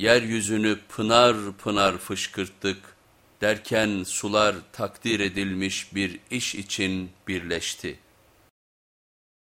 Yeryüzünü pınar pınar fışkırttık derken sular takdir edilmiş bir iş için birleşti.